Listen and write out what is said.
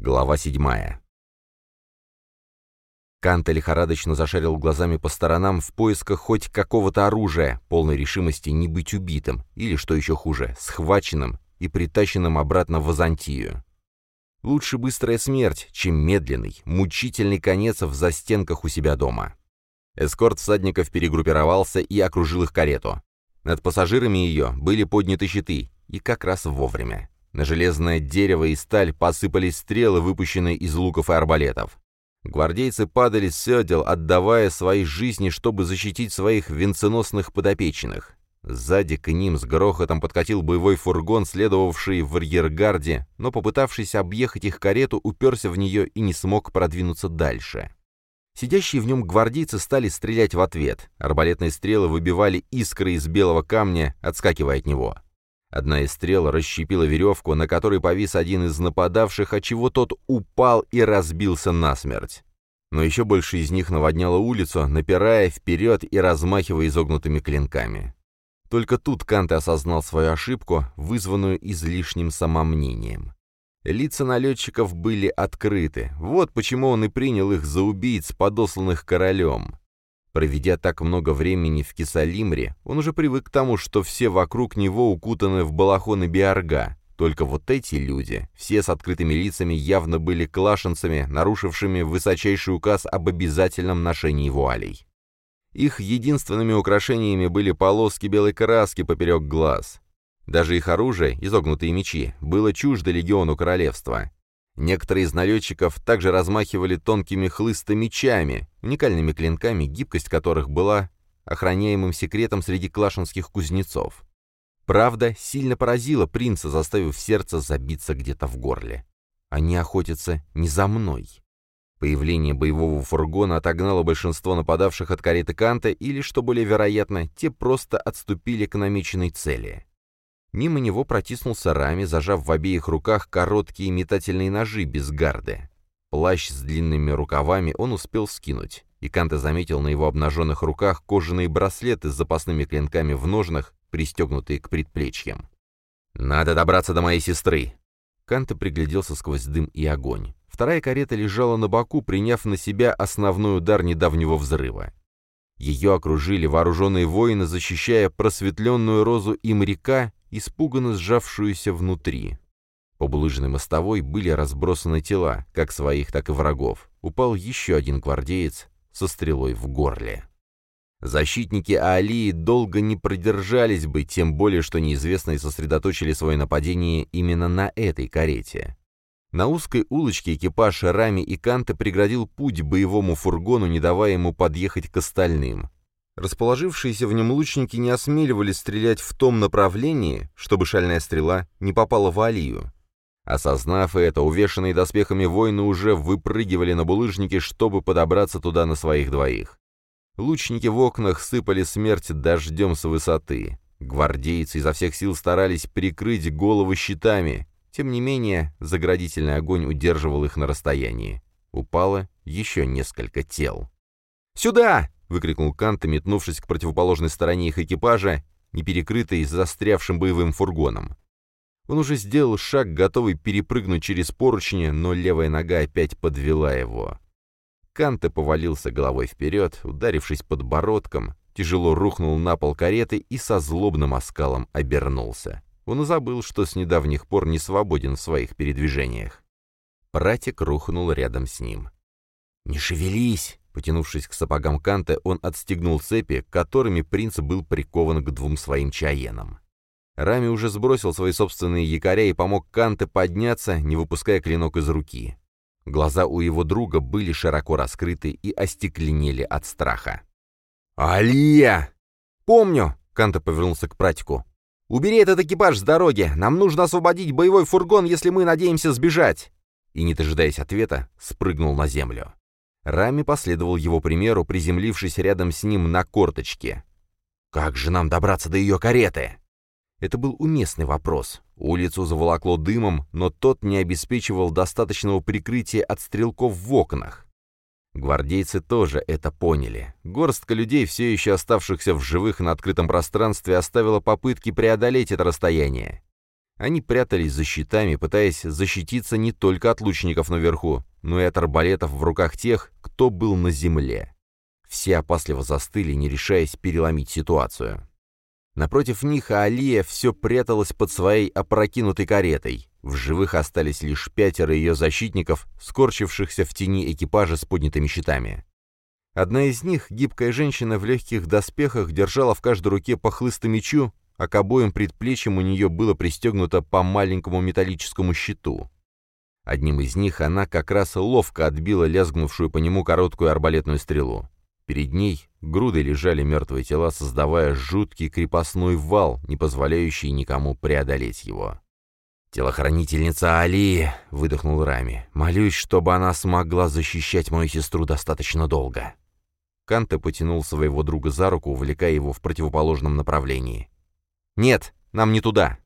Глава седьмая. Канта лихорадочно зашарил глазами по сторонам в поисках хоть какого-то оружия, полной решимости не быть убитым, или, что еще хуже, схваченным и притащенным обратно в Византию. Лучше быстрая смерть, чем медленный, мучительный конец в застенках у себя дома. Эскорт всадников перегруппировался и окружил их карету. Над пассажирами ее были подняты щиты, и как раз вовремя. На железное дерево и сталь посыпались стрелы, выпущенные из луков и арбалетов. Гвардейцы падали с седел, отдавая свои жизни, чтобы защитить своих венценосных подопечных. Сзади к ним с грохотом подкатил боевой фургон, следовавший в арьергарде, но, попытавшись объехать их карету, уперся в нее и не смог продвинуться дальше. Сидящие в нем гвардейцы стали стрелять в ответ. Арбалетные стрелы выбивали искры из белого камня, отскакивая от него. Одна из стрел расщепила веревку, на которой повис один из нападавших, отчего тот упал и разбился насмерть. Но еще больше из них наводняло улицу, напирая вперед и размахивая изогнутыми клинками. Только тут Канте осознал свою ошибку, вызванную излишним самомнением. Лица налетчиков были открыты, вот почему он и принял их за убийц, подосланных королем. Проведя так много времени в Кисалимре, он уже привык к тому, что все вокруг него укутаны в балахоны биарга. Только вот эти люди, все с открытыми лицами, явно были клашенцами, нарушившими высочайший указ об обязательном ношении вуалей. Их единственными украшениями были полоски белой краски поперек глаз. Даже их оружие, изогнутые мечи, было чуждо легиону королевства. Некоторые из налетчиков также размахивали тонкими хлыстомечами, уникальными клинками, гибкость которых была охраняемым секретом среди клашинских кузнецов. Правда, сильно поразила принца, заставив сердце забиться где-то в горле. Они охотятся не за мной. Появление боевого фургона отогнало большинство нападавших от кареты Канта, или, что более вероятно, те просто отступили к намеченной цели. Мимо него протиснулся Рами, зажав в обеих руках короткие метательные ножи без гарды. Плащ с длинными рукавами он успел скинуть, и Канте заметил на его обнаженных руках кожаные браслеты с запасными клинками в ножнах, пристегнутые к предплечьям. «Надо добраться до моей сестры!» Канте пригляделся сквозь дым и огонь. Вторая карета лежала на боку, приняв на себя основной удар недавнего взрыва. Ее окружили вооруженные воины, защищая просветленную розу и моряка, испуганно сжавшуюся внутри. По булыжной мостовой были разбросаны тела, как своих, так и врагов. Упал еще один гвардеец со стрелой в горле. Защитники Аалии долго не продержались бы, тем более, что неизвестные сосредоточили свое нападение именно на этой карете. На узкой улочке экипаж Рами и Канта преградил путь боевому фургону, не давая ему подъехать к остальным. Расположившиеся в нем лучники не осмеливались стрелять в том направлении, чтобы шальная стрела не попала в Алию. Осознав это, увешанные доспехами воины уже выпрыгивали на булыжники, чтобы подобраться туда на своих двоих. Лучники в окнах сыпали смерть дождем с высоты. Гвардейцы изо всех сил старались прикрыть головы щитами. Тем не менее, заградительный огонь удерживал их на расстоянии. Упало еще несколько тел. «Сюда!» — выкрикнул Канта, метнувшись к противоположной стороне их экипажа, не перекрытой застрявшим боевым фургоном. Он уже сделал шаг, готовый перепрыгнуть через поручни, но левая нога опять подвела его. Канте повалился головой вперед, ударившись подбородком, тяжело рухнул на пол кареты и со злобным оскалом обернулся. Он забыл, что с недавних пор не свободен в своих передвижениях. Пратик рухнул рядом с ним. «Не шевелись!» Потянувшись к сапогам Канта, он отстегнул цепи, которыми принц был прикован к двум своим чаенам. Рами уже сбросил свои собственные якоря и помог Канте подняться, не выпуская клинок из руки. Глаза у его друга были широко раскрыты и остекленели от страха. «Алия!» «Помню!» — Канте повернулся к пратику. «Убери этот экипаж с дороги! Нам нужно освободить боевой фургон, если мы надеемся сбежать!» И, не дожидаясь ответа, спрыгнул на землю. Рами последовал его примеру, приземлившись рядом с ним на корточке. «Как же нам добраться до ее кареты?» Это был уместный вопрос. Улицу заволокло дымом, но тот не обеспечивал достаточного прикрытия от стрелков в окнах. Гвардейцы тоже это поняли. Горстка людей, все еще оставшихся в живых на открытом пространстве, оставила попытки преодолеть это расстояние. Они прятались за щитами, пытаясь защититься не только от лучников наверху, но и от арбалетов в руках тех, кто был на земле. Все опасливо застыли, не решаясь переломить ситуацию. Напротив них Алия все пряталась под своей опрокинутой каретой. В живых остались лишь пятеро ее защитников, скорчившихся в тени экипажа с поднятыми щитами. Одна из них, гибкая женщина в легких доспехах, держала в каждой руке по хлысту-мечу, а к обоим предплечьям у нее было пристегнуто по маленькому металлическому щиту. Одним из них она как раз ловко отбила лязгнувшую по нему короткую арбалетную стрелу. Перед ней грудой лежали мертвые тела, создавая жуткий крепостной вал, не позволяющий никому преодолеть его. «Телохранительница Али!» — выдохнул Рами. «Молюсь, чтобы она смогла защищать мою сестру достаточно долго». Канте потянул своего друга за руку, увлекая его в противоположном направлении. «Нет, нам не туда!»